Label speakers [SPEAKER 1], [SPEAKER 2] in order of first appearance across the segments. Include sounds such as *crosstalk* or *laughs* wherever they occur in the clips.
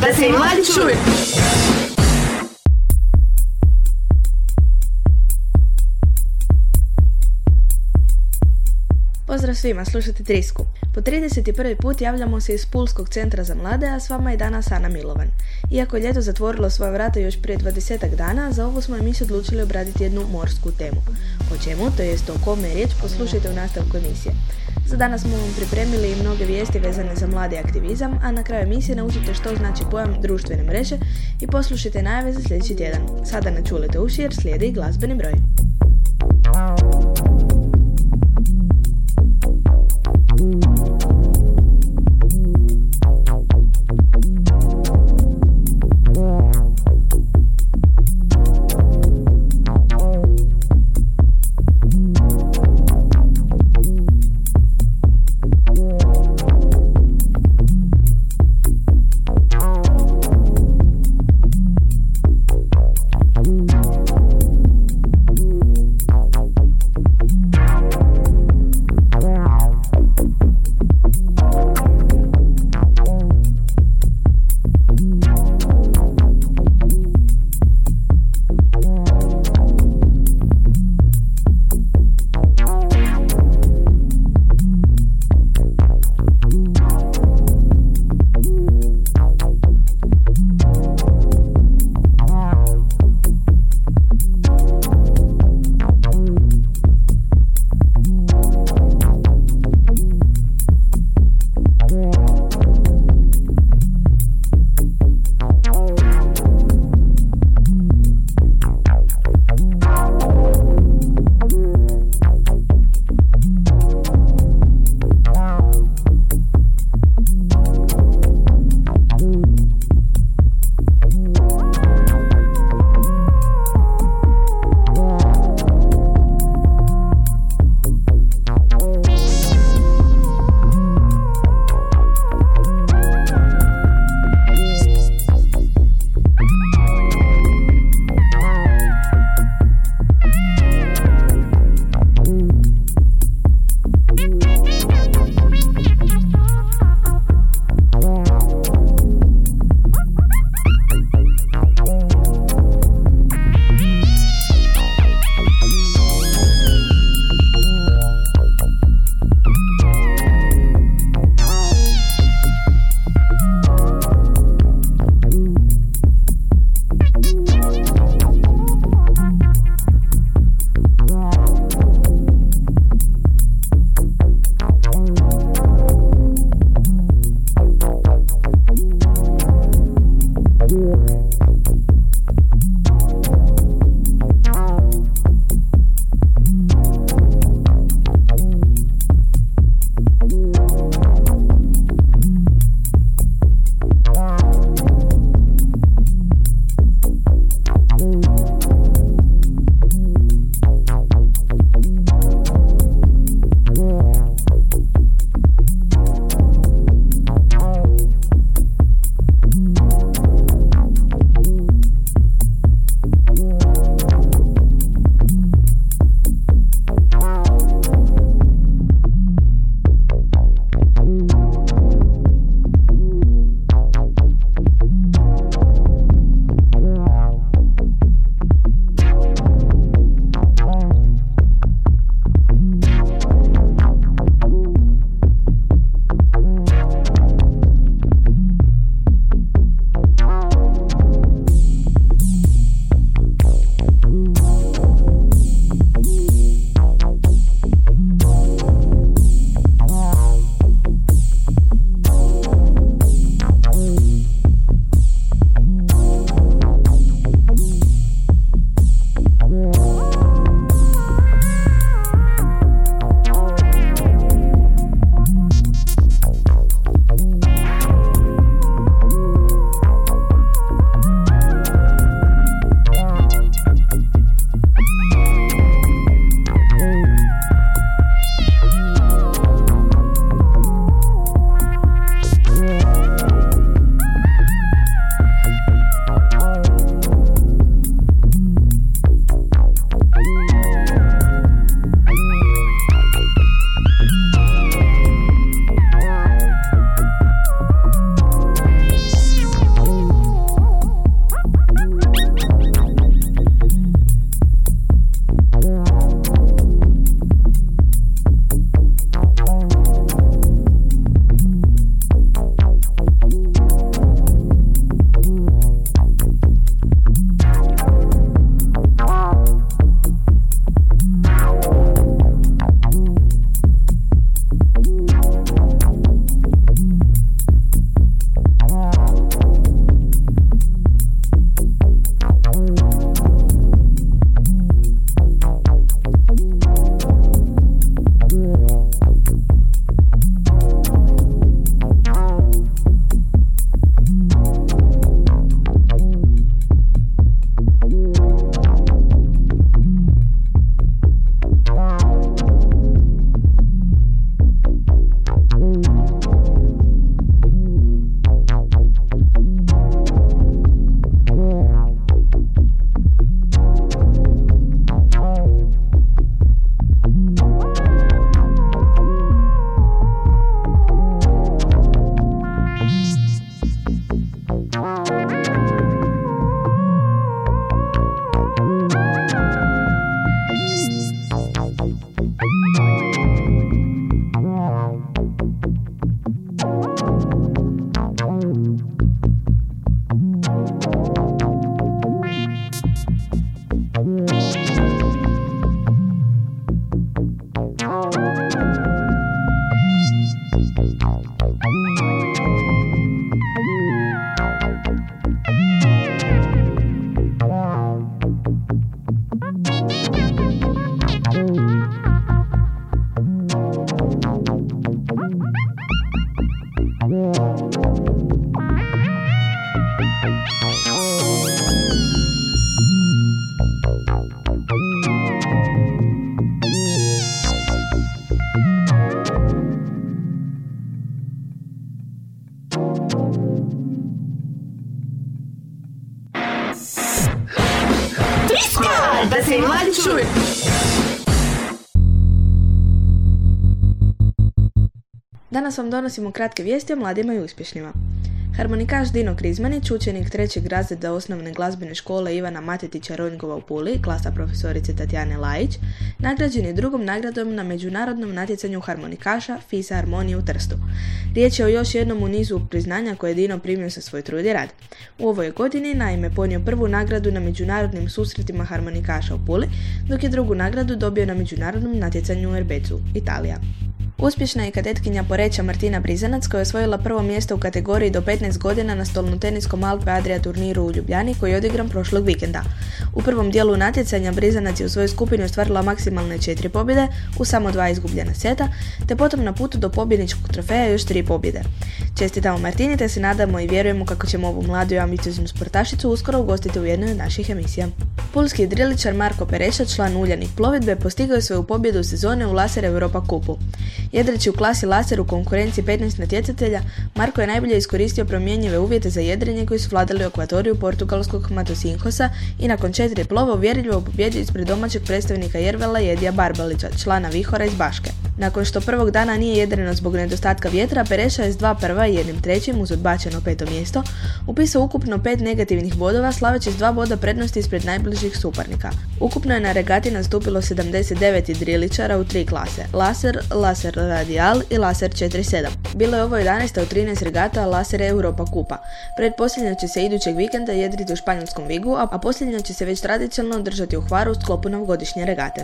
[SPEAKER 1] da se mladi čuju.
[SPEAKER 2] Pozdrav svima, slušajte Trisku. Po 31. put javljamo se iz Pulskog centra za mlade, a s vama je danas Ana Milovan. Iako je ljeto zatvorilo svoje vrata još prije 20 dana, za ovu smo emisiju odlučili obraditi jednu morsku temu. O čemu, to jest o kome je riječ, poslušajte u nastavku emisije. Za danas smo vam pripremili mnoge vijesti vezane za mladi aktivizam, a na kraju emisije naučite što znači pojam društvene mreže i poslušajte najave za sljedeći tjedan. Sada ne čulite uši jer slijedi glazbeni broj. Danas vam donosimo kratke vijesti o mladima i uspješnima. Harmonikaš Dino Krizmanić, učenik trećeg razreda osnovne glazbene škole Ivana Matetića Ronjgova u Puli, klasa profesorice Tatjane Lajić, nagrađen je drugom nagradom na međunarodnom natjecanju harmonikaša FISA Harmonije u Trstu. Riječ je o još jednom u nizu priznanja koje je Dino primio sa svoj trud i rad. U ovoj godini naime ponio prvu nagradu na međunarodnim susretima harmonikaša u Puli, dok je drugu nagradu dobio na međunarodnom natjecanju u Erbecu, Italija. Uspješna je kadetkinja Poreća Martina Brizanac koja je osvojila prvo mjesto u kategoriji do 15 godina na stolnoteniskom Alpe Adria turniru u Ljubljani koji je odigran prošlog vikenda. U prvom dijelu natjecanja Brizanac je u svojoj skupini ostvarila maksimalne četiri pobjede u samo dva izgubljena seta, te potom na putu do pobjedničkog trofeja još tri pobjede. Čestitamo Martini te se nadamo i vjerujemo kako ćemo ovu mladu i ambicioznu sportašicu uskoro ugostiti u jednoj od naših emisija. Pulski driličar Marko Pereša, član uljanih plovidbe, postigao je svoju pobjedu sezone u Laser Europa kupu. Jedreći u klasi laser u konkurenciji 15 natjecatelja, Marko je najbolje iskoristio promjenjive uvjete za jedrenje koji su vladali u akvatoriju portugalskog Matosinhosa i nakon četiri plova uvjerljivo pobjedio ispred domaćeg predstavnika Jervela Jedija Barbalića, člana Vihora iz Baške. Nakon što prvog dana nije jedreno zbog nedostatka vjetra, Pereša je s dva prva i jednim trećim uz odbačeno peto mjesto upisao ukupno pet negativnih bodova slaveći s dva boda prednosti ispred najbližih suparnika. Ukupno je na regati nastupilo 79 driličara u tri klase, laser, laser radial i laser 4.7. Bilo je ovo 11. od 13 regata laser Europa kupa. Predposljednja će se idućeg vikenda jedriti u španjolskom Vigu, a posljednja će se već tradicionalno održati u Hvaru u sklopu novogodišnje regate.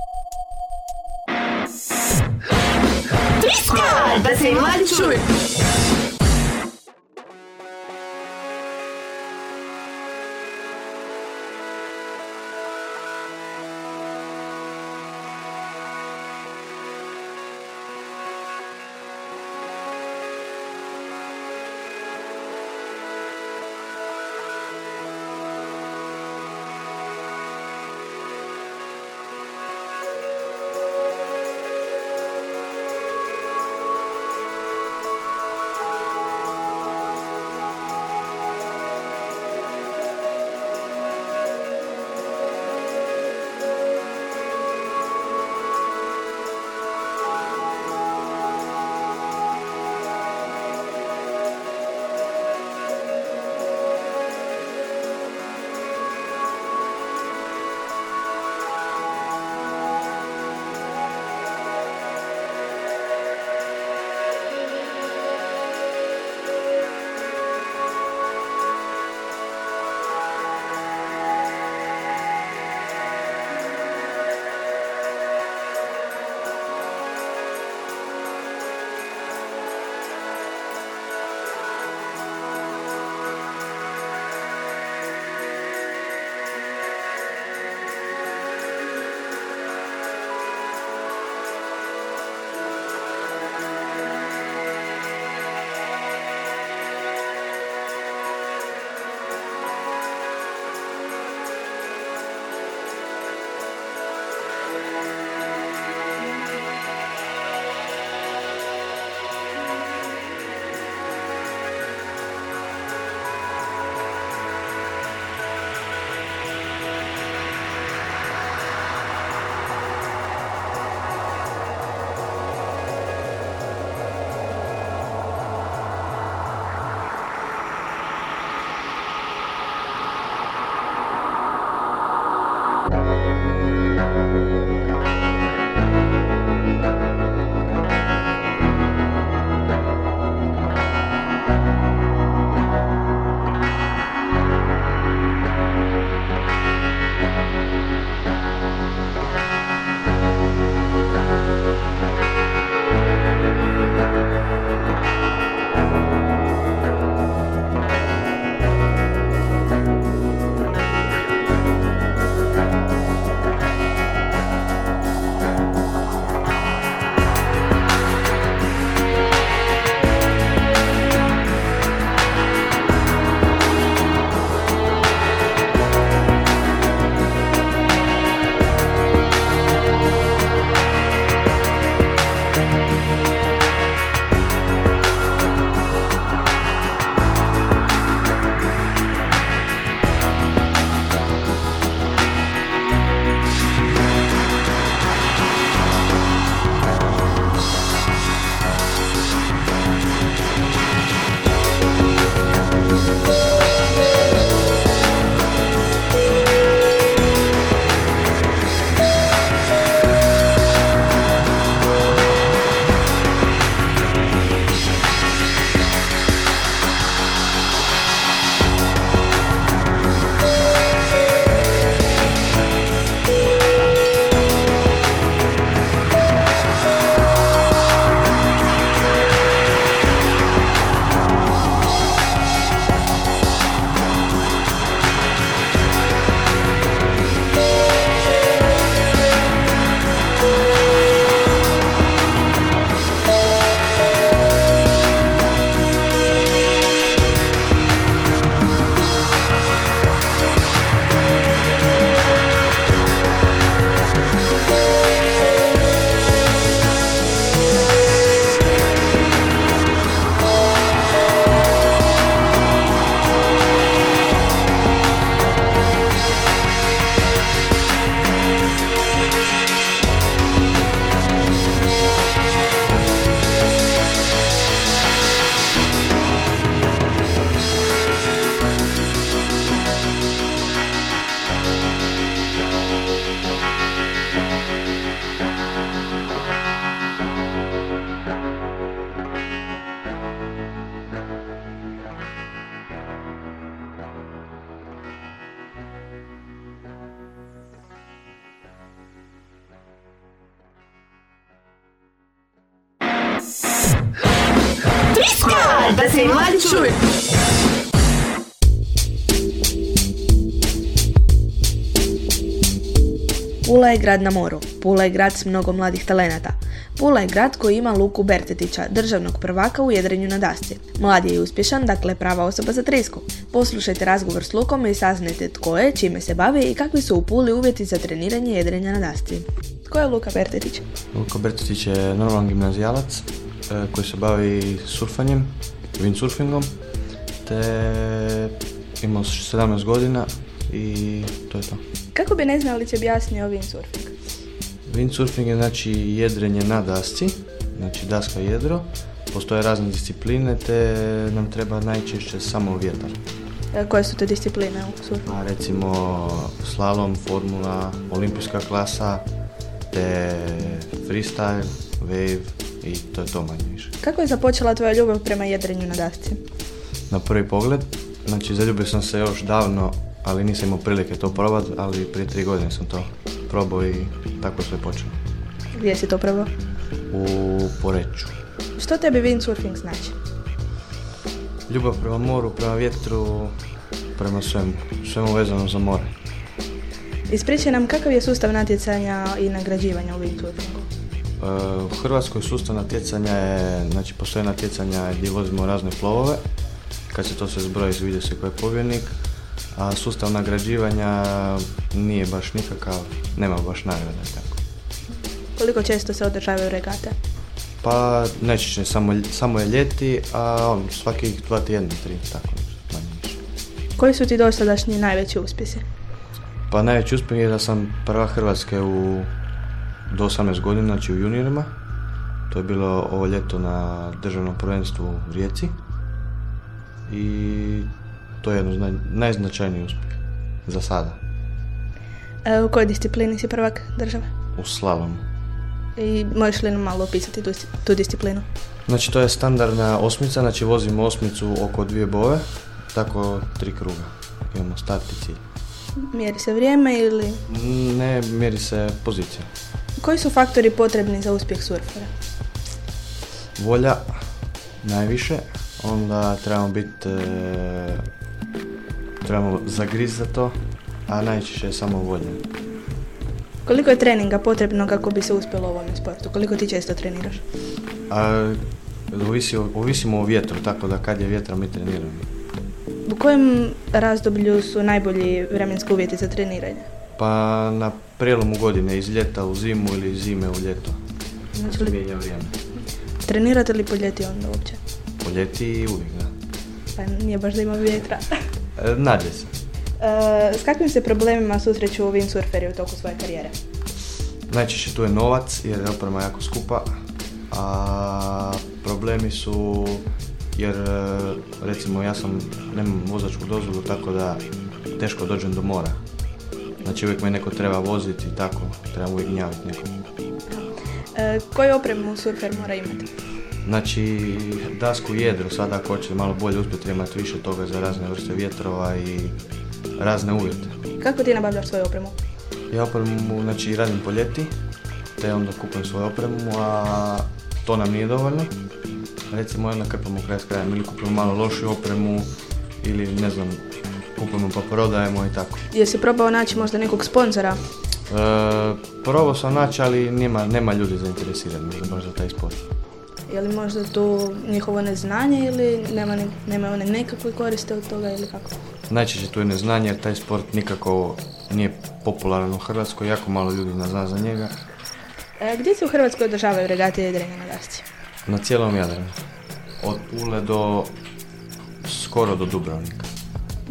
[SPEAKER 2] da se mladi!
[SPEAKER 3] Grad na moru. Pula je grad s mnogo mladih talenata. Pula je grad koji ima Luku Bertetića, državnog prvaka u jedrenju na dasci. Mlad je i uspješan, dakle prava osoba za trisku. Poslušajte razgovor s Lukom i saznajte tko je, čime se bavi i kakvi su u Puli uvjeti za treniranje jedrenja na dasci. Tko je Luka Bertetić?
[SPEAKER 1] Luka Bertetić je normalan gimnazijalac e, koji se bavi surfanjem, windsurfingom, te ima 17 godina i to je to.
[SPEAKER 3] Kako bi neznalice objasnio windsurfing?
[SPEAKER 1] Windsurfing je znači jedrenje na dasci, znači daska jedro. Postoje razne discipline te nam treba najčešće samo vjetar.
[SPEAKER 3] E, koje su te discipline u surfu?
[SPEAKER 1] A recimo slalom, formula, olimpijska klasa, te freestyle, wave i to je to manje više.
[SPEAKER 3] Kako je započela tvoja ljubav prema jedrenju na dasci?
[SPEAKER 1] Na prvi pogled, znači zaljubio sam se još davno, ali nisam imao prilike to probati, ali prije tri godine sam to probao i tako sve počelo.
[SPEAKER 3] Gdje si to probao?
[SPEAKER 1] U Poreću.
[SPEAKER 3] Što tebi windsurfing znači?
[SPEAKER 1] Ljubav prema moru, prema vjetru, prema svemu. Svemu vezano za more.
[SPEAKER 3] Ispričaj nam kakav je sustav natjecanja i nagrađivanja u windsurfingu?
[SPEAKER 1] E, u Hrvatskoj sustav natjecanja je, znači postoje natjecanja gdje vozimo razne plovove. Kad se to sve zbroji, vidi se ko je pobjednik. A sustav nagrađivanja nije baš nikakav, nema baš nagrade. Tako.
[SPEAKER 3] Koliko često se održavaju regate?
[SPEAKER 1] Pa neće samo, samo je ljeti, a on svakih dva tjedna, tri, tako manje više.
[SPEAKER 3] Koji su ti dosadašnji najveći uspjesi?
[SPEAKER 1] Pa najveći uspjeh je da sam prva Hrvatske u do 18 godina, znači u juniorima. To je bilo ovo ljeto na državnom prvenstvu u Rijeci. I to je jedno najznačajniji uspjeh za sada.
[SPEAKER 3] E, u kojoj disciplini si prvak države?
[SPEAKER 1] U slalomu.
[SPEAKER 3] I možeš li nam malo opisati tu, tu disciplinu?
[SPEAKER 1] Znači to je standardna osmica, znači vozimo osmicu oko dvije bove, tako tri kruga. Imamo start i cilj.
[SPEAKER 3] Mjeri se vrijeme ili?
[SPEAKER 1] Ne, mjeri se pozicija.
[SPEAKER 3] Koji su faktori potrebni za uspjeh surfera?
[SPEAKER 1] Volja, najviše. Onda trebamo biti, e, trebamo zagriz za to, a najčešće je samo volja.
[SPEAKER 3] Koliko je treninga potrebno kako bi se uspjelo u ovom sportu? Koliko ti često treniraš?
[SPEAKER 1] A, ovisi, ovisimo o vjetru, tako da kad je vjetra mi treniramo.
[SPEAKER 3] U kojem razdoblju su najbolji vremenski uvjeti za treniranje?
[SPEAKER 1] Pa na prijelomu godine, iz ljeta u zimu ili iz zime u ljeto. Znači li... Mijenja vrijeme.
[SPEAKER 3] Trenirate li po ljeti onda uopće?
[SPEAKER 1] Po ljeti uvijek, da.
[SPEAKER 3] Pa nije baš da ima vjetra. *laughs*
[SPEAKER 1] e, nađe se.
[SPEAKER 3] E, s kakvim se problemima susreću windsurferi u toku svoje karijere?
[SPEAKER 1] Najčešće tu je novac jer je oprema jako skupa, a problemi su jer recimo ja sam, nemam vozačku dozvolu tako da teško dođem do mora. Znači uvijek me neko treba voziti i tako, treba uvijek gnjaviti nekom.
[SPEAKER 3] E, koju opremu surfer mora imati?
[SPEAKER 1] Znači, dasku jedro, sada ako hoće malo bolje uspjeti imati više toga za razne vrste vjetrova i razne uvjete.
[SPEAKER 3] Kako ti nabavljaš svoju opremu?
[SPEAKER 1] Ja opremu, znači radim po ljeti, te onda kupujem svoju opremu, a to nam nije dovoljno. Recimo onda krpamo kraj s krajem ili kupimo malo lošu opremu ili ne znam, kupujemo pa prodajemo i tako.
[SPEAKER 3] Jesi probao naći možda nekog sponzora?
[SPEAKER 1] E, probao sam naći, ali nema, nema ljudi zainteresirani baš za taj sport.
[SPEAKER 3] Je li možda tu njihovo neznanje ili nema, nema one nekakve koriste od toga ili kako?
[SPEAKER 1] Najčešće tu je neznanje jer taj sport nikako nije popularan u Hrvatskoj, jako malo ljudi zna za njega.
[SPEAKER 3] E, gdje se u Hrvatskoj održavaju regate jedrenja na dasci?
[SPEAKER 1] Na cijelom Jadranu. Od Pule do skoro do Dubrovnika.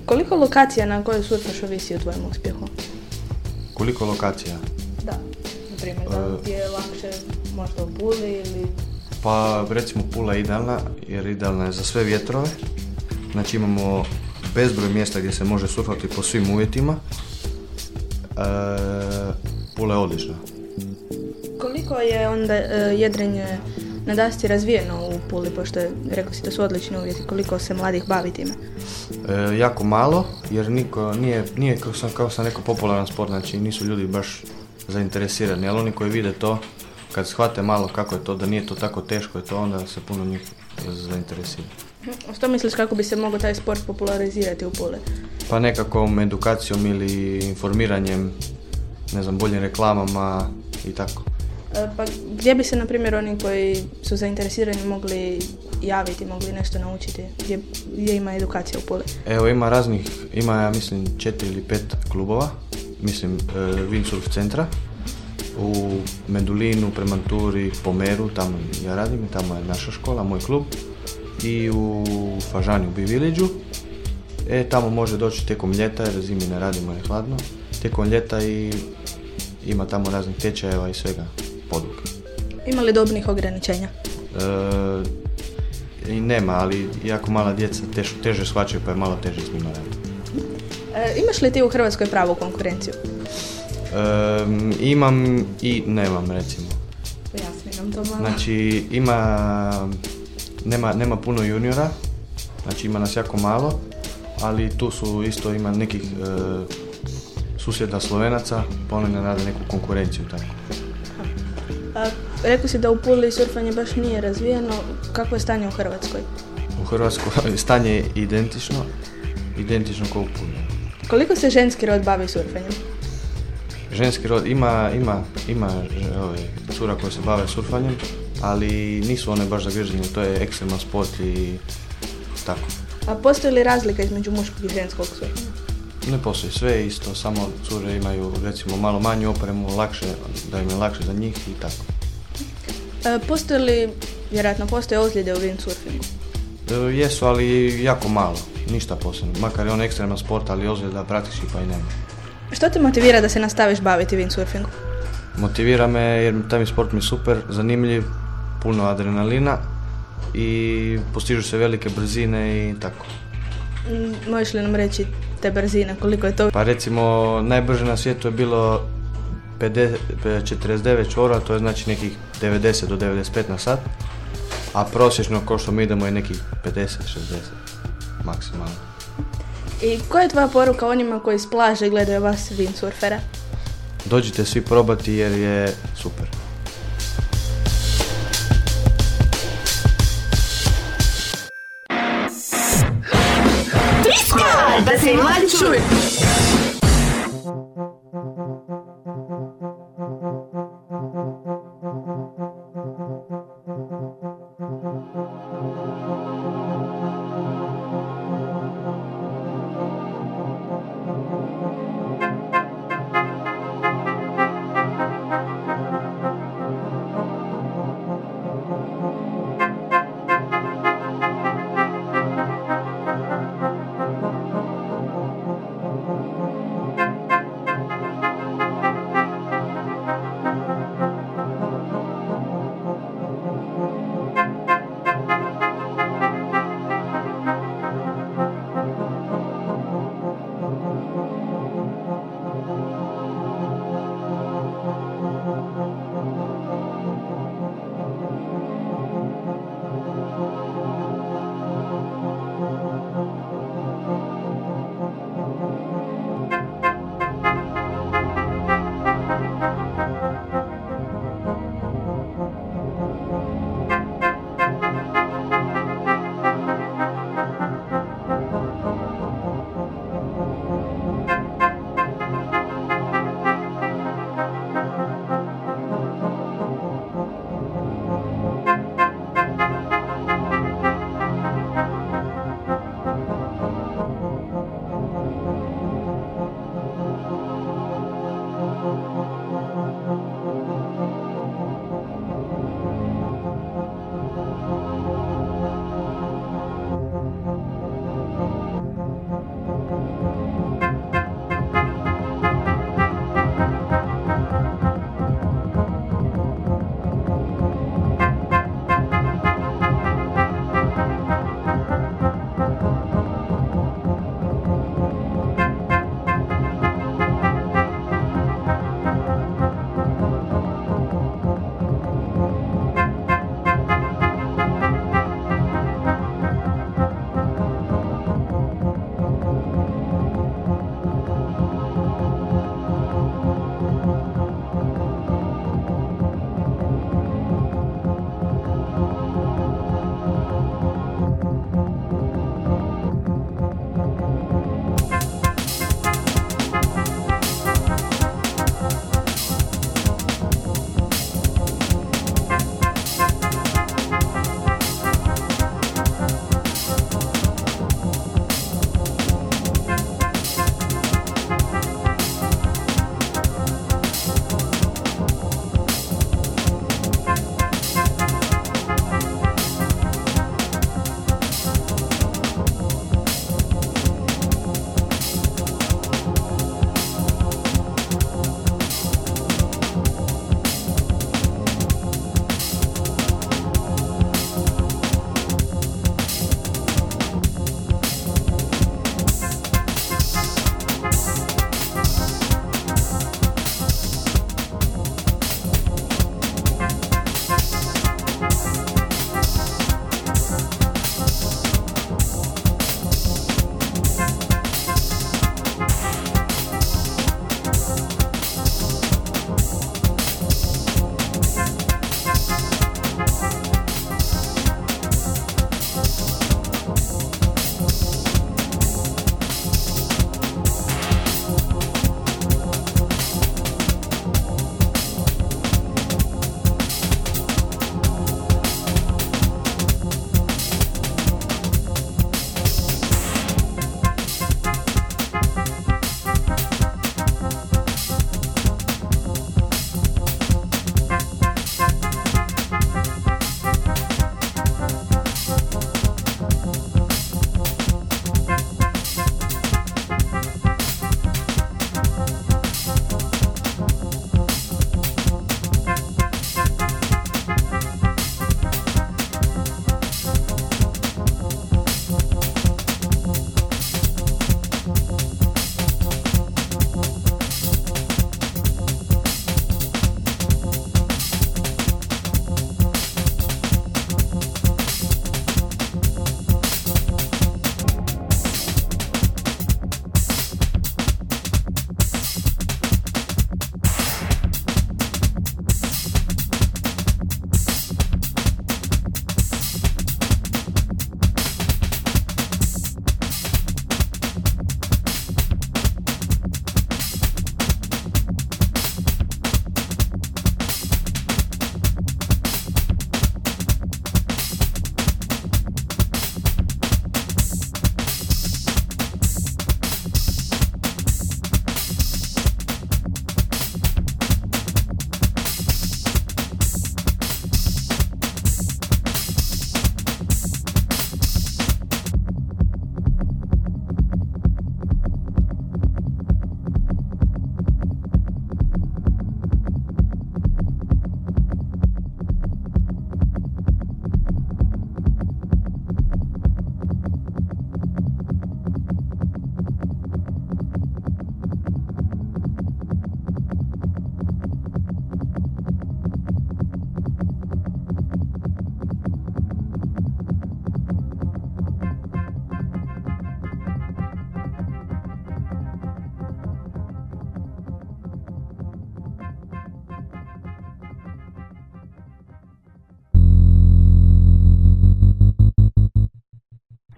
[SPEAKER 3] Koliko lokacija na kojoj surfaš ovisi o tvojem uspjehu?
[SPEAKER 1] Koliko lokacija?
[SPEAKER 3] Da, na primjer, da ti je lakše možda u Puli ili...
[SPEAKER 1] Pa recimo Pula je idealna jer idealna je za sve vjetrove. Znači imamo bezbroj mjesta gdje se može surfati po svim uvjetima. E, Pula je odlična.
[SPEAKER 3] Koliko je onda e, jedrenje na dasti razvijeno u Puli, pošto je, rekao si da su odlični uvjeti, koliko se mladih bavi time?
[SPEAKER 1] E, jako malo, jer niko, nije, nije kao sam, kao sam rekao, popularan sport, znači nisu ljudi baš zainteresirani, ali oni koji vide to, kad shvate malo kako je to, da nije to tako teško je to, onda se puno njih zainteresira.
[SPEAKER 3] Što misliš kako bi se mogao taj sport popularizirati u Puli?
[SPEAKER 1] Pa nekakvom edukacijom ili informiranjem, ne znam, boljim reklamama i tako.
[SPEAKER 3] E, pa gdje bi se, na primjer, oni koji su zainteresirani mogli javiti, mogli nešto naučiti? Gdje, gdje ima edukacija u Puli?
[SPEAKER 1] Evo ima raznih, ima ja mislim četiri ili pet klubova, mislim e, windsurf centra u Medulinu, Premanturi, Pomeru, tamo ja radim tamo je naša škola, moj klub i u Fažani u Bivilidžu. E, tamo može doći tijekom ljeta jer zimi ne radimo je hladno. Tijekom ljeta i ima tamo raznih tečajeva i svega poduka.
[SPEAKER 3] Ima li dobnih ograničenja?
[SPEAKER 1] E, I nema, ali jako mala djeca tež, teže shvaćaju pa je malo teže s njima raditi.
[SPEAKER 3] E, imaš li ti u Hrvatskoj pravu konkurenciju?
[SPEAKER 1] E, imam i nemam recimo.
[SPEAKER 3] Pojasni nam to malo.
[SPEAKER 1] Znači ima, nema, nema puno juniora, znači ima nas jako malo, ali tu su isto ima nekih e, susjeda Slovenaca, pa oni ne rade neku konkurenciju tako.
[SPEAKER 3] A, rekao si da u Puli surfanje baš nije razvijeno. Kakvo je stanje u Hrvatskoj?
[SPEAKER 1] U Hrvatskoj *laughs* stanje je identično, identično kao u Puli.
[SPEAKER 3] Koliko se ženski rod bavi surfanjem?
[SPEAKER 1] Ženski rod ima, ima, ima ove, cura koje se bave surfanjem, ali nisu one baš zagrižene, to je ekstreman sport i tako.
[SPEAKER 3] A postoji li razlika između muškog i ženskog surfanja?
[SPEAKER 1] Ne postoji, sve je isto, samo cure imaju recimo malo manju opremu, lakše, da im je lakše za njih i tako.
[SPEAKER 3] E, postoji li, vjerojatno postoje ozljede u windsurfingu?
[SPEAKER 1] E, jesu, ali jako malo, ništa posebno. Makar je on ekstreman sport, ali ozljeda praktički pa i nema.
[SPEAKER 3] Što te motivira da se nastaviš baviti windsurfingom?
[SPEAKER 1] Motivira me jer taj mi sport mi je super, zanimljiv, puno adrenalina i postižu se velike brzine i tako.
[SPEAKER 3] Mm, Možeš li nam reći te brzine, koliko je to?
[SPEAKER 1] Pa recimo najbrže na svijetu je bilo 50, 49 čvora, to je znači nekih 90 do 95 na sat, a prosječno ko što mi idemo je nekih 50-60 maksimalno.
[SPEAKER 3] I koja je tvoja poruka onima koji s plaže gledaju vas windsurfera?
[SPEAKER 1] Dođite svi probati jer je super.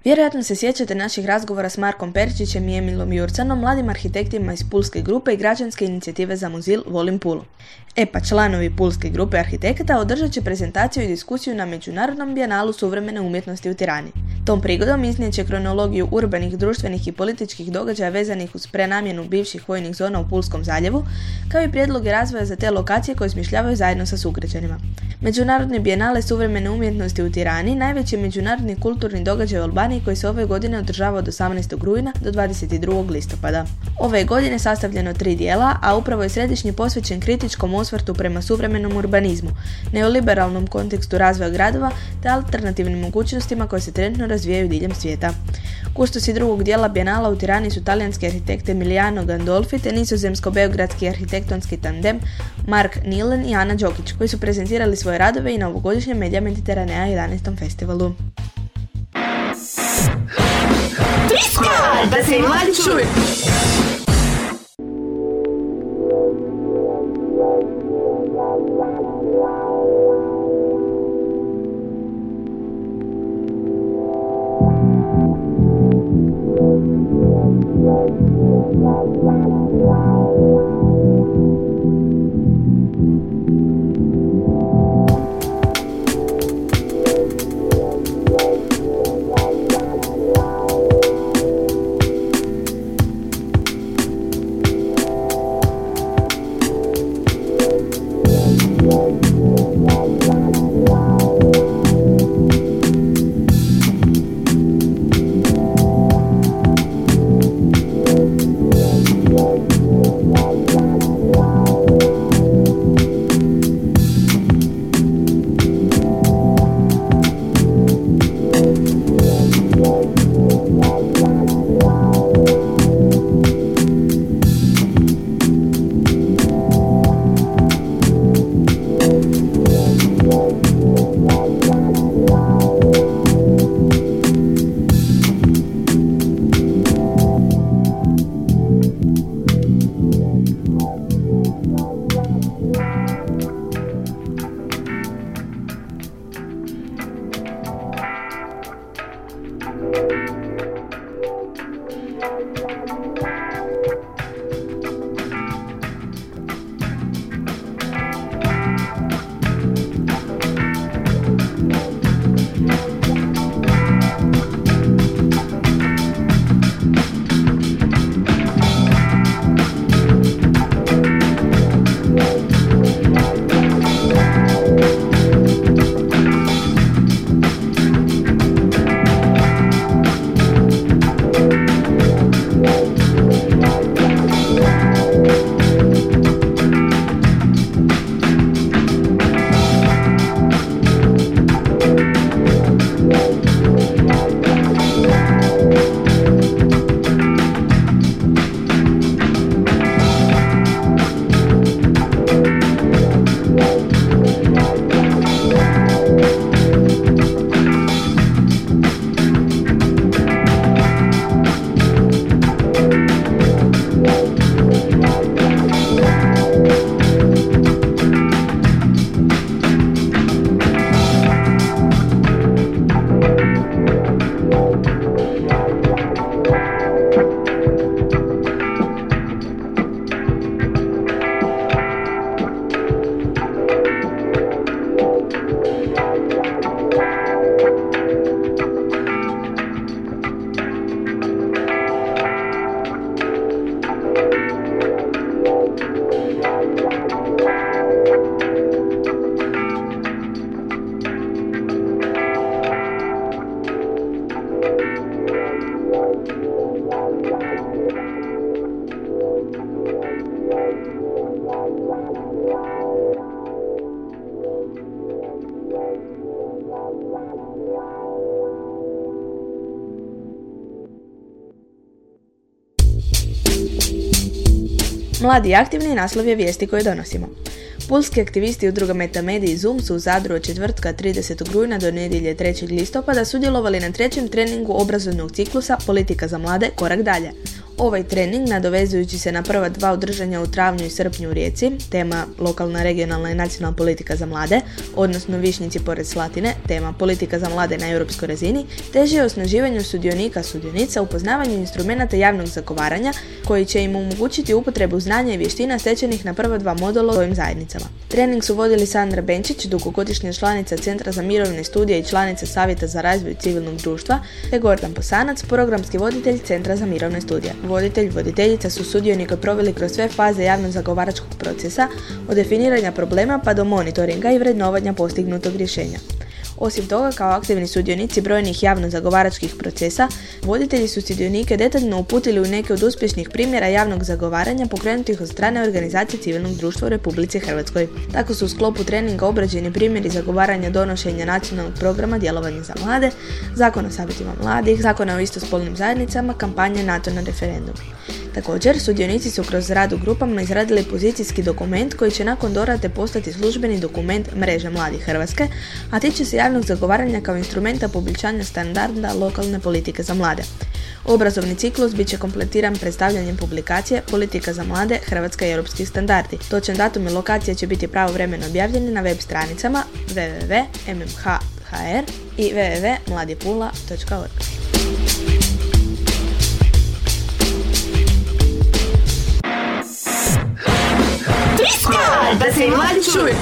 [SPEAKER 2] Vjerojatno se sjećate naših razgovora s Markom Peričićem i Emilom Jurcanom, mladim arhitektima iz Pulske grupe i građanske inicijative za muzil Volim Pulu. E pa članovi Pulske grupe arhitekata održat će prezentaciju i diskusiju na Međunarodnom bijenalu suvremene umjetnosti u Tirani. Tom prigodom iznijet će kronologiju urbanih, društvenih i političkih događaja vezanih uz prenamjenu bivših vojnih zona u Pulskom zaljevu, kao i prijedloge razvoja za te lokacije koje smišljavaju zajedno sa sugrađanima. Međunarodni bijenale suvremene umjetnosti u Tirani najveći međunarodni kulturni događaj u Albaniji koji se ove godine održava od 18. rujna do 22. listopada. Ove godine sastavljeno tri dijela, a upravo je središnji posvećen kritičkom osvrtu prema suvremenom urbanizmu, neoliberalnom kontekstu razvoja gradova te alternativnim mogućnostima koje se trenutno razvijaju diljem svijeta. Kustosi drugog dijela Bienala u Tirani su talijanski arhitekt Emiliano Gandolfi te nizozemsko-beogradski arhitektonski tandem Mark Nilen i Ana Đokić, koji su prezentirali svoje radove i na ovogodišnjem Media Mediteranea 11. festivalu.
[SPEAKER 4] Da se mladi čuju.
[SPEAKER 2] Mladi i aktivni naslov je vijesti koje donosimo. Pulski aktivisti udruga Metamediji Zoom su u Zadru od četvrtka 30. rujna do nedjelje 3. listopada sudjelovali na trećem treningu obrazovnog ciklusa Politika za mlade korak dalje. Ovaj trening, nadovezujući se na prva dva održanja u travnju i srpnju u Rijeci, tema lokalna, regionalna i nacionalna politika za mlade, odnosno Višnjici pored Slatine, tema politika za mlade na europskoj razini, teži je osnaživanju sudionika sudionica u poznavanju instrumenta javnog zagovaranja koji će im omogućiti upotrebu znanja i vještina stečenih na prva dva modula u ovim zajednicama. Trening su vodili Sandra Benčić, dugogodišnja članica Centra za mirovne studije i članica Savjeta za razvoj civilnog društva, te Gordan Posanac, programski voditelj Centra za mirovne studije. Voditelj, voditeljica su sudionike proveli kroz sve faze javnog zagovaračkog procesa, od definiranja problema pa do monitoringa i vrednovanja postignutog rješenja. Osim toga, kao aktivni sudionici brojnih javno-zagovaračkih procesa, voditelji su sudionike detaljno uputili u neke od uspješnih primjera javnog zagovaranja pokrenutih od strane organizacije civilnog društva u Republici Hrvatskoj. Tako su u sklopu treninga obrađeni primjeri zagovaranja donošenja nacionalnog programa djelovanja za mlade, zakon o savjetima mladih, zakona o istospolnim zajednicama, kampanje NATO na referendum. Također, sudionici su kroz rad u grupama izradili pozicijski dokument koji će nakon dorade postati službeni dokument Mreže mladih Hrvatske, a tiče se javnog zagovaranja kao instrumenta poboljšanja standarda lokalne politike za mlade. Obrazovni ciklus bit će kompletiran predstavljanjem publikacije Politika za mlade, Hrvatska i europski standardi. Točan datum i lokacija će biti pravovremeno objavljeni na web stranicama www.mmh.hr i www.mladipula.org.
[SPEAKER 4] Da se mladi čuju.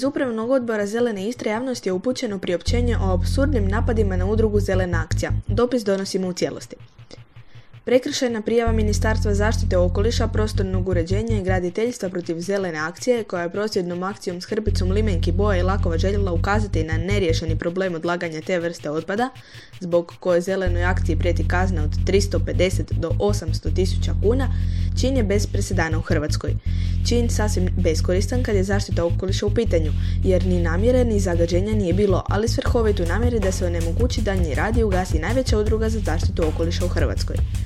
[SPEAKER 2] Iz upravnog odbora Zelene Istre javnosti je upućeno priopćenje o absurdnim napadima na udrugu Zelena akcija. Dopis donosimo u cijelosti. Prekršajna prijava Ministarstva zaštite okoliša, prostornog uređenja i graditeljstva protiv zelene akcije, koja je prosvjednom akcijom s hrpicom limenki boja i lakova željela ukazati na neriješeni problem odlaganja te vrste otpada, zbog koje zelenoj akciji prijeti kazna od 350 do 800 tisuća kuna, čin je bez presedana u Hrvatskoj. Čin sasvim beskoristan kad je zaštita okoliša u pitanju, jer ni namjere ni zagađenja nije bilo, ali svrhovit u namjeri da se onemogući daljnji rad i ugasi najveća udruga za zaštitu okoliša u Hrvatskoj.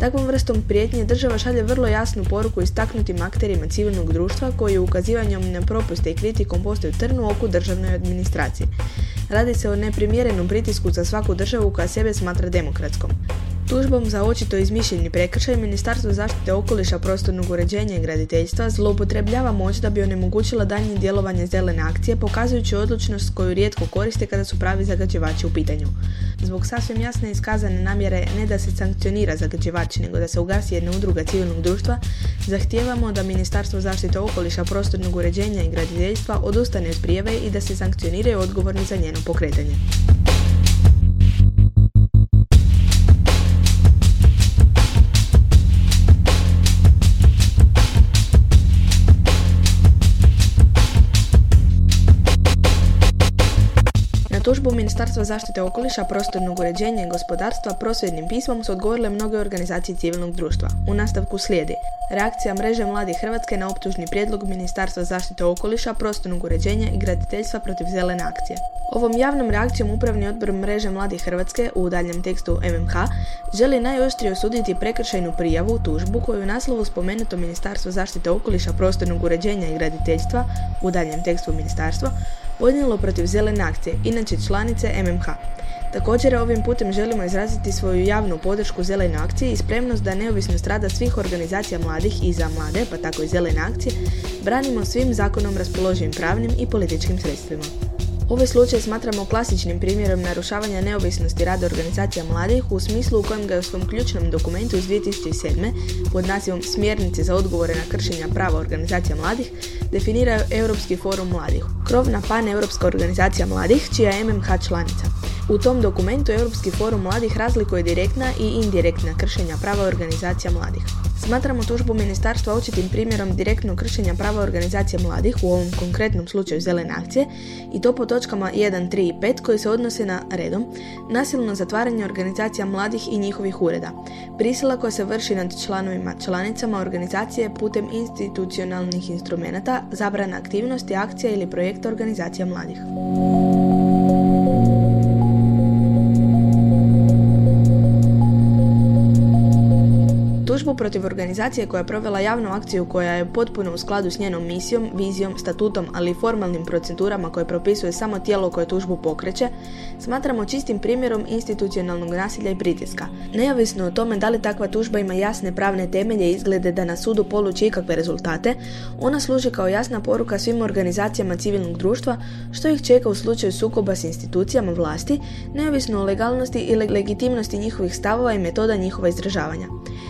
[SPEAKER 2] Takvom vrstom prijetnje država šalje vrlo jasnu poruku istaknutim akterima civilnog društva koji ukazivanjem na propuste i kritikom postaju trnu oku državnoj administraciji. Radi se o neprimjerenom pritisku za svaku državu koja sebe smatra demokratskom. Tužbom za očito izmišljeni prekršaj Ministarstvo zaštite okoliša, prostornog uređenja i graditeljstva zloupotrebljava moć da bi onemogućila daljnje djelovanje zelene akcije, pokazujući odlučnost koju rijetko koriste kada su pravi zagađivači u pitanju. Zbog sasvim jasne iskazane namjere ne da se sankcionira zagađivač, nego da se ugasi jedna udruga civilnog društva, zahtijevamo da Ministarstvo zaštite okoliša, prostornog uređenja i graditeljstva odustane od prijeve i da se sankcioniraju odgovorni za njeno pokretanje. Tužbu Ministarstva zaštite okoliša, prostornog uređenja i gospodarstva prosvjednim pismom su odgovorile mnoge organizacije civilnog društva. U nastavku slijedi reakcija mreže Mladih Hrvatske na optužni prijedlog Ministarstva zaštite okoliša, prostornog uređenja i graditeljstva protiv zelene akcije. Ovom javnom reakcijom Upravni odbor mreže Mladih Hrvatske u daljem tekstu MMH želi najoštrije osuditi prekršajnu prijavu tužbu koju u naslovu spomenuto Ministarstvo zaštite okoliša, prostornog uređenja i graditeljstva u daljem tekstu ministarstva podnijelo protiv zelene akcije, inače članice MMH. Također ovim putem želimo izraziti svoju javnu podršku zelenoj akciji i spremnost da neovisnost rada svih organizacija mladih i za mlade, pa tako i zelene akcije, branimo svim zakonom raspoloživim pravnim i političkim sredstvima. Ovaj slučaj smatramo klasičnim primjerom narušavanja neovisnosti rada organizacija mladih u smislu u kojem ga je u svom ključnom dokumentu iz 2007. pod nazivom Smjernice za odgovore na kršenja prava organizacija mladih definira Europski forum mladih, krovna pan-europska organizacija mladih čija je MMH članica. U tom dokumentu Europski forum mladih razlikuje direktna i indirektna kršenja prava organizacija mladih. Smatramo tužbu ministarstva očitim primjerom direktnog kršenja prava organizacije mladih, u ovom konkretnom slučaju zelene akcije, i to po točkama 1, 3 i 5 koji se odnose na redom, nasilno zatvaranje organizacija mladih i njihovih ureda, prisila koja se vrši nad članovima članicama organizacije putem institucionalnih instrumenata, zabrana aktivnosti, akcija ili projekta organizacija mladih. Tužbu protiv organizacije koja je provela javnu akciju koja je potpuno u skladu s njenom misijom, vizijom, statutom, ali i formalnim procedurama koje propisuje samo tijelo koje tužbu pokreće, smatramo čistim primjerom institucionalnog nasilja i pritiska. Neovisno o tome da li takva tužba ima jasne pravne temelje i izglede da na sudu poluči ikakve rezultate, ona služi kao jasna poruka svim organizacijama civilnog društva što ih čeka u slučaju sukoba s institucijama vlasti, neovisno o legalnosti i legitimnosti njihovih stavova i metoda njihova izražavanja.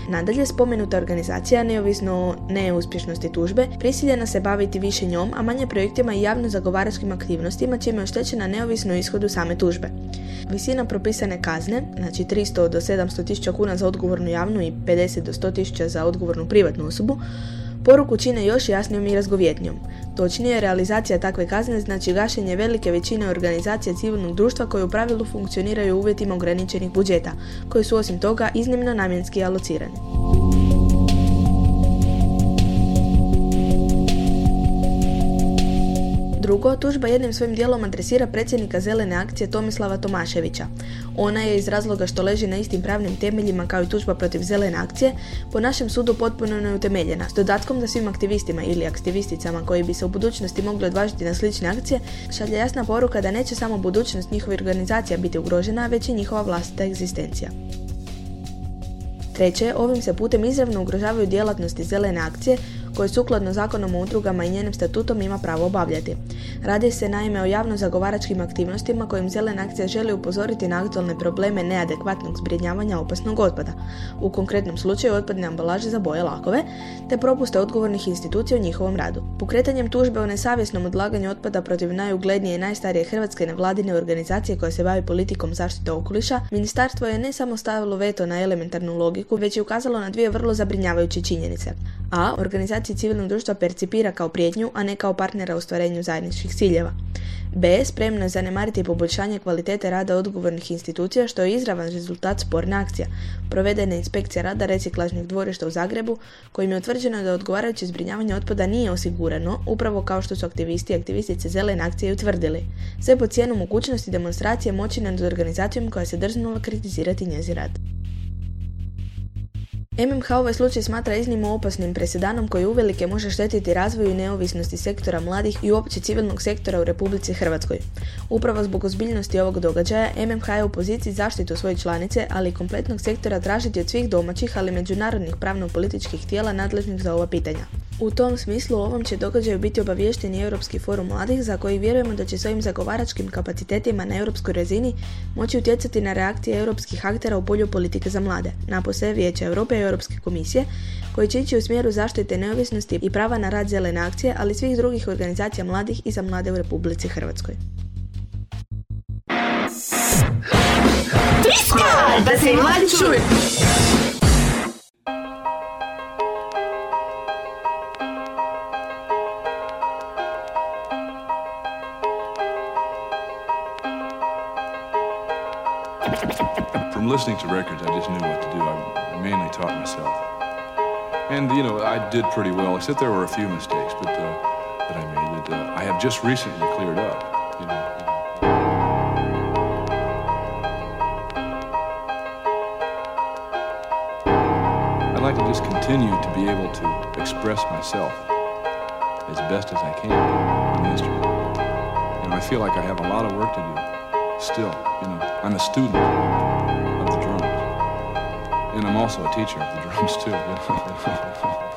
[SPEAKER 2] Nadalje, spomenuta organizacija, neovisno o neuspješnosti tužbe, prisiljena se baviti više njom, a manje projektima i javno zagovaračkim aktivnostima, čime je oštećena neovisno ishodu same tužbe. Visina propisane kazne, znači 300 do 700 tisuća kuna za odgovornu javnu i 50 do 100 tisuća za odgovornu privatnu osobu, Poruku čine još jasnijom i razgovjetnijom. Točnije, realizacija takve kazne znači gašenje velike većine organizacija civilnog društva koje u pravilu funkcioniraju u uvjetima ograničenih budžeta, koji su osim toga iznimno namjenski alocirani. Drugo, tužba jednim svojim dijelom adresira predsjednika zelene akcije Tomislava Tomaševića. Ona je iz razloga što leži na istim pravnim temeljima kao i tužba protiv zelene akcije, po našem sudu potpuno neutemeljena, s dodatkom da svim aktivistima ili aktivisticama koji bi se u budućnosti mogli odvažiti na slične akcije, šalje jasna poruka da neće samo budućnost njihovih organizacija biti ugrožena, već i njihova vlastita egzistencija. Treće, ovim se putem izravno ugrožavaju djelatnosti zelene akcije koje sukladno zakonom o udrugama i njenim statutom ima pravo obavljati. Radi se naime o javno zagovaračkim aktivnostima kojim Zelena akcija želi upozoriti na aktualne probleme neadekvatnog zbrinjavanja opasnog otpada, u konkretnom slučaju otpadne ambalaže za boje lakove, te propuste odgovornih institucija u njihovom radu. Pokretanjem tužbe o nesavjesnom odlaganju otpada protiv najuglednije i najstarije hrvatske nevladine organizacije koja se bavi politikom zaštite okoliša, ministarstvo je ne samo stavilo veto na elementarnu logiku, već je ukazalo na dvije vrlo zabrinjavajuće činjenice. A. Organizacije civilnog društva percipira kao prijetnju, a ne kao partnera u ostvarenju zajedničkih ciljeva. B. Spremno je zanemariti poboljšanje kvalitete rada odgovornih institucija, što je izravan rezultat sporne akcija. Provedena je inspekcija rada reciklažnih dvorišta u Zagrebu, kojim je utvrđeno da odgovarajuće zbrinjavanje otpada nije osigurano, upravo kao što su aktivisti i aktivistice zelene akcije utvrdili. Sve po cijenu mogućnosti demonstracije moći nad organizacijom koja se drznula kritizirati njezi rad. MMH ovaj slučaj smatra iznimno opasnim presedanom koji uvelike može štetiti razvoju i neovisnosti sektora mladih i uopće civilnog sektora u Republici Hrvatskoj. Upravo zbog ozbiljnosti ovog događaja, MMH je u poziciji zaštitu svoje članice, ali i kompletnog sektora tražiti od svih domaćih, ali međunarodnih pravno-političkih tijela nadležnih za ova pitanja. U tom smislu u ovom će događaju biti obavješteni Europski forum mladih za koji vjerujemo da će svojim zagovaračkim kapacitetima na europskoj razini moći utjecati na reakcije europskih aktera u polju politike za mlade, napose Vijeća Europe i Europske komisije, koji će ići u smjeru zaštite neovisnosti i prava na rad zelene akcije, ali i svih drugih organizacija mladih i za mlade u Republici Hrvatskoj.
[SPEAKER 4] Da se mladi!
[SPEAKER 5] From listening to records, I just knew what to do. I mainly taught myself. And, you know, I did pretty well, except there were a few mistakes but, uh, that I made that uh, I have just recently cleared up. You know, I'd like to just continue to be able to express myself as best as I can on the instrument. You know, I feel like I have a lot of work to do still. You know, I'm a student. And I'm also a teacher of the drums, too. *laughs*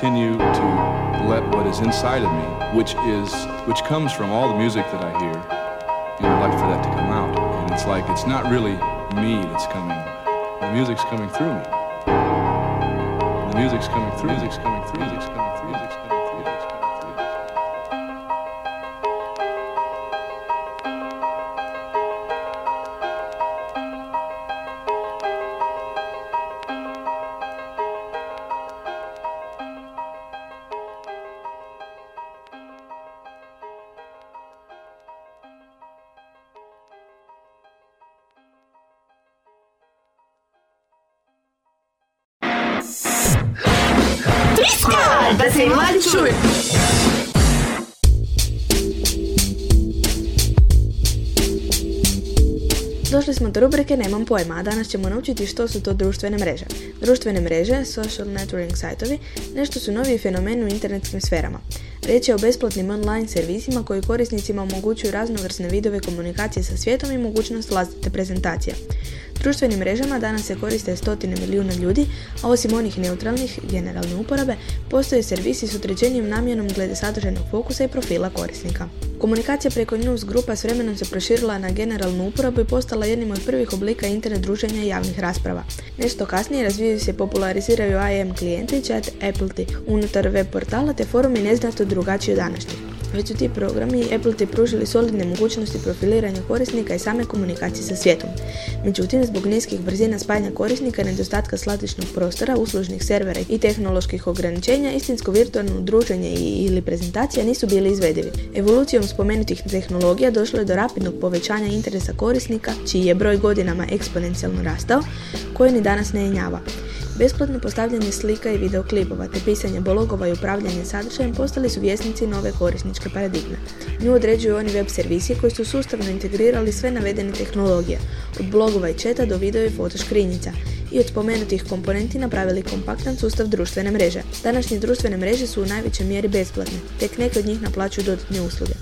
[SPEAKER 5] continue to let what is inside of me, which is which comes from all the music that I hear, know, I'd like for that to come out. And it's like it's not really me that's coming. The music's coming through me. The music's coming through. Music's coming through.
[SPEAKER 4] Čuju.
[SPEAKER 2] Došli smo do rubrike Nemam pojma, a danas ćemo naučiti što su to društvene mreže. Društvene mreže, social networking sajtovi, nešto su novi fenomeni u internetskim sferama. Riječ je o besplatnim online servisima koji korisnicima omogućuju raznovrsne vidove komunikacije sa svijetom i mogućnost vlastite prezentacije. Društvenim mrežama danas se koriste stotine milijuna ljudi, a osim onih neutralnih, generalne uporabe, postoje servisi s određenjem namjenom glede sadržajnog fokusa i profila korisnika. Komunikacija preko news grupa s vremenom se proširila na generalnu uporabu i postala jednim od prvih oblika internet druženja i javnih rasprava. Nešto kasnije razvijaju se populariziraju IM klijenti, chat, Apple unutar web portala te forumi neznatno drugačiji od današnjih. Već su ti programi Apple ti pružili solidne mogućnosti profiliranja korisnika i same komunikacije sa svijetom. Međutim, zbog niskih brzina spajanja korisnika, nedostatka slatičnog prostora, uslužnih servera i tehnoloških ograničenja, istinsko virtualno druženje ili prezentacija nisu bili izvedivi. Evolucijom spomenutih tehnologija došlo je do rapidnog povećanja interesa korisnika, čiji je broj godinama eksponencijalno rastao, koji ni danas ne jenjava. Besplatno postavljanje slika i videoklipova te pisanje blogova i upravljanje sadržajem postali su vjesnici nove korisničke paradigme. Nju određuju oni web servisi koji su sustavno integrirali sve navedene tehnologije, od blogova i četa do video i foto škrinjica i od spomenutih komponenti napravili kompaktan sustav društvene mreže. Današnje društvene mreže su u najvećoj mjeri besplatne, tek neke od njih naplaćuju dodatne usluge.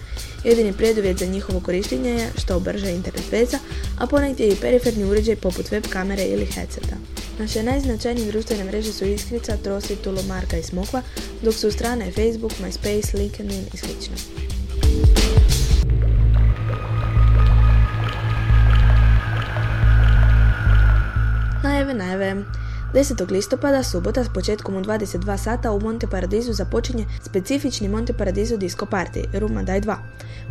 [SPEAKER 2] Jedini preduvjet za njihovo korištenje je što brža internet veza, a ponegdje i periferni uređaj poput web kamere ili headseta. Naše najznačajnije društvene mreže su Iskrica, Trosi, Tulo, Marka i Smokva, dok su strane Facebook, MySpace, LinkedIn i sl. Najave, najave. 10. listopada, subota, s početkom u 22 sata u Monte Paradisu započinje specifični Monte Paradiso Disco Party, Ruma Daj 2.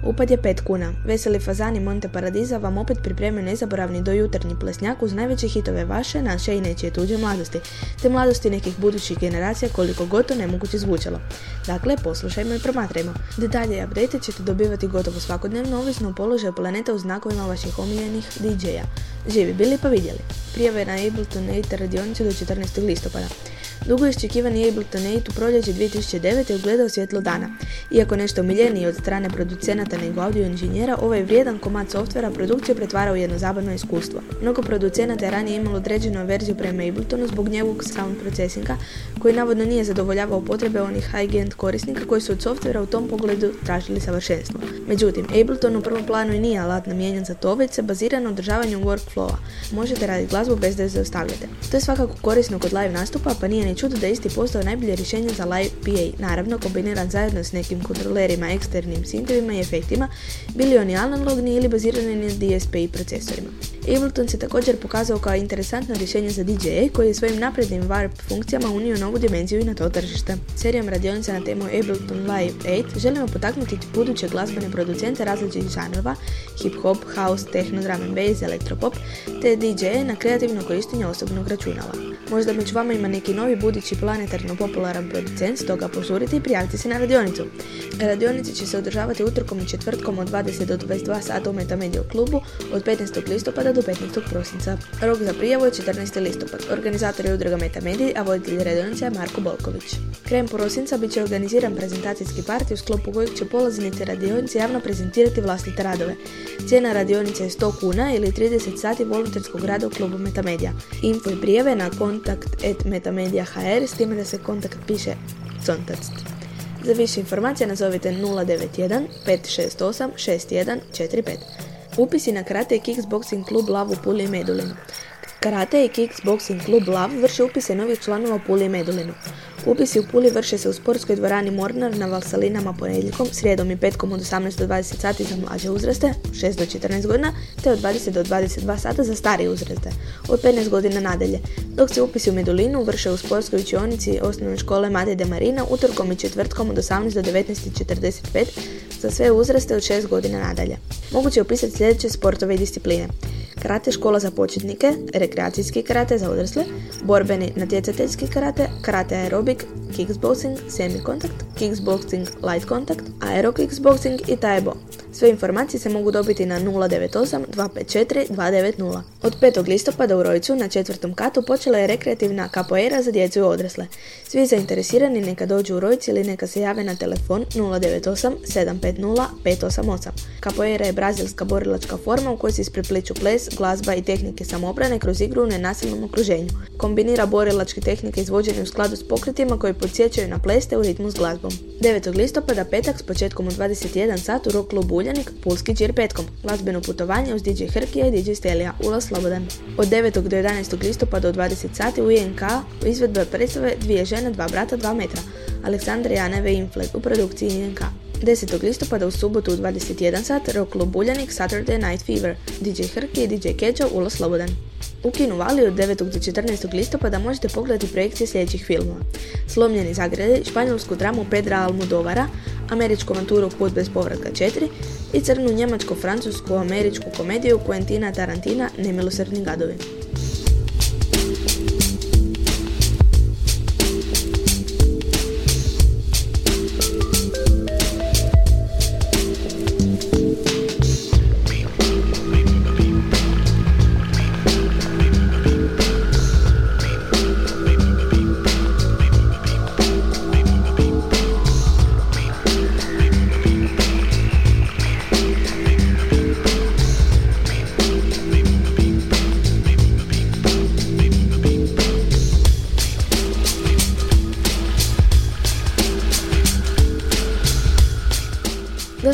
[SPEAKER 2] Upad je 5 kuna. Veseli fazani Monte Paradiza vam opet pripremaju nezaboravni dojutarnji plesnjak uz najveće hitove vaše, naše i nečije tuđe mladosti, te mladosti nekih budućih generacija koliko goto nemoguće zvučalo. Dakle, poslušajmo i promatrajmo. Detalje i update ćete dobivati gotovo svakodnevno ovisno o položaju planeta u znakovima vaših omiljenih DJ-a. Živi bili pa vidjeli. Prijave na Ableton 8 radionicu do 14. listopada. Dugo iščekivani Ableton 8 u proljeće 2009. ugledao svjetlo dana. Iako nešto miljeniji od strane producenata nego audio inženjera, ovaj vrijedan komad softvera produkciju pretvara u jedno zabavno iskustvo. Mnogo producenata je ranije imalo određenu verziju prema Abletonu zbog njegovog sound procesinga, koji navodno nije zadovoljavao potrebe onih high-end korisnika koji su od softvera u tom pogledu tražili savršenstvo. Međutim, Ableton u prvom planu i nije alat namijenjen za to, već se bazira na održavanju workflowa. Možete raditi glazbu bez da je zaustavljate. To je svakako korisno kod live nastupa, pa nije ni čudo da je isti postao najbolje rješenje za live PA, naravno kombiniran zajedno s nekim kontrolerima, eksternim sintovima i efektima, bili oni analogni ili bazirani na DSP procesorima. Ableton se također pokazao kao interesantno rješenje za DJ koji je svojim naprednim warp funkcijama unio novu dimenziju i na to tržište. Serijom radionica na temu Ableton Live 8 želimo potaknuti buduće glazbene producente različitih žanrova, hip-hop, house, techno, drum and bass, elektropop, te DJ na kreativno korištenje osobnog računala. Možda među vama ima neki novi budući planetarno popularan producent, stoga požurite i prijavite se na radionicu. Radionice će se održavati utorkom i četvrtkom od 20 do 22 sata u Metamedia klubu od 15. listopada do 15. prosinca. Rok za prijavu je 14. listopad. Organizator je udruga Metamedije, a voditelj radionice je Marko Bolković. Krajem prosinca bit će organiziran prezentacijski parti u sklopu kojeg će polaznici radionice javno prezentirati vlastite radove. Cijena radionice je 100 kuna ili 30 sati volonterskog rada u klubu Metamedia. Info i prijave na kontakt at metamedia.hr s time da se kontakt piše Contacт. Za više informacija nazovite 091 568 6145. Upisi na Karate i Kickboxing klub Lav u Puli i Medulinu. Karate i Kickboxing klub Lav vrši upise novih članova u Puli i Medulinu. Upisi u Puli vrše se u sportskoj dvorani Mornar na Valsalinama ponedjeljkom, srijedom i petkom od 18 do 20 sati za mlađe uzraste, 6 do 14 godina, te od 20 do 22 sata za starije uzraste, od 15 godina nadalje, dok se upisi u Medulinu vrše u sportskoj učionici osnovne škole Mate de Marina utorkom i četvrtkom od 18 do 19.45 za sve uzraste od 6 godina nadalje. Moguće je upisati sljedeće sportove i discipline karate škola za početnike, rekreacijski karate za odrasle, borbeni natjecateljski karate, karate aerobik, kickboxing, semi-kontakt, kickboxing light contact, aero kickboxing i taibo. Sve informacije se mogu dobiti na 098 254 290. Od 5. listopada u Rojcu na četvrtom katu počela je rekreativna kapoeira za djecu i odrasle. Svi zainteresirani neka dođu u Rojci ili neka se jave na telefon 098 750 588. Kapoeira je brazilska borilačka forma u kojoj se isprepliču ples, glazba i tehnike samobrane kroz igru u nenasilnom okruženju. Kombinira borilačke tehnike izvođene u skladu s pokretima koji podsjećaju na pleste u ritmu s glazbom. 9. listopada petak s početkom u 21 sat u rock klub Uljanik, Pulski džir petkom. Glazbeno putovanje uz DJ Hrkija i DJ Stelija, ulaz slobodan. Od 9. do 11. listopada u 20 sati u INK izvedbe predstave Dvije žene, dva brata, dva metra. Aleksandar Janeve Infled u produkciji INK. 10. listopada u subotu u 21 sat rock klub Uljanik Saturday Night Fever, DJ Hrki i DJ Keđa ulaz slobodan. U Kinu Vali od 9. do 14. listopada možete pogledati projekcije sljedećih filmova. Slomljeni zagrade, španjolsku dramu Pedra Almodovara, američku avanturu Put bez povratka 4 i crnu njemačko-francusku američku komediju Quentina Tarantina Nemilosrdni gadovi.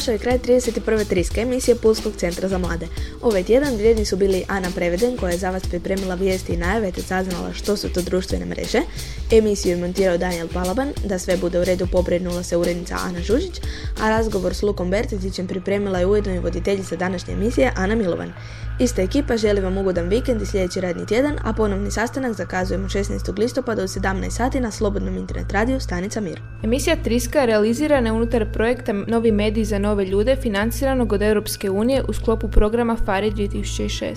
[SPEAKER 2] Došao je kraj 31. triske emisije Pulskog centra za mlade. Ovaj tjedan vrijedni su bili Ana Preveden koja je za vas pripremila vijesti i najave te saznala što su to društvene mreže. Emisiju je montirao Daniel Palaban, da sve bude u redu pobrinula se urednica Ana Žužić, a razgovor s Lukom Bertetićem pripremila je ujedno i voditeljica današnje emisije Ana Milovan. Ista ekipa želi vam ugodan vikend i sljedeći radni tjedan, a ponovni sastanak zakazujemo 16. listopada u 17 sati na slobodnom internet radiju Stanica Mir.
[SPEAKER 6] Emisija Triska realizirana je unutar projekta Novi mediji za nove ljude financiranog od Europske unije u sklopu programa FARI 2006.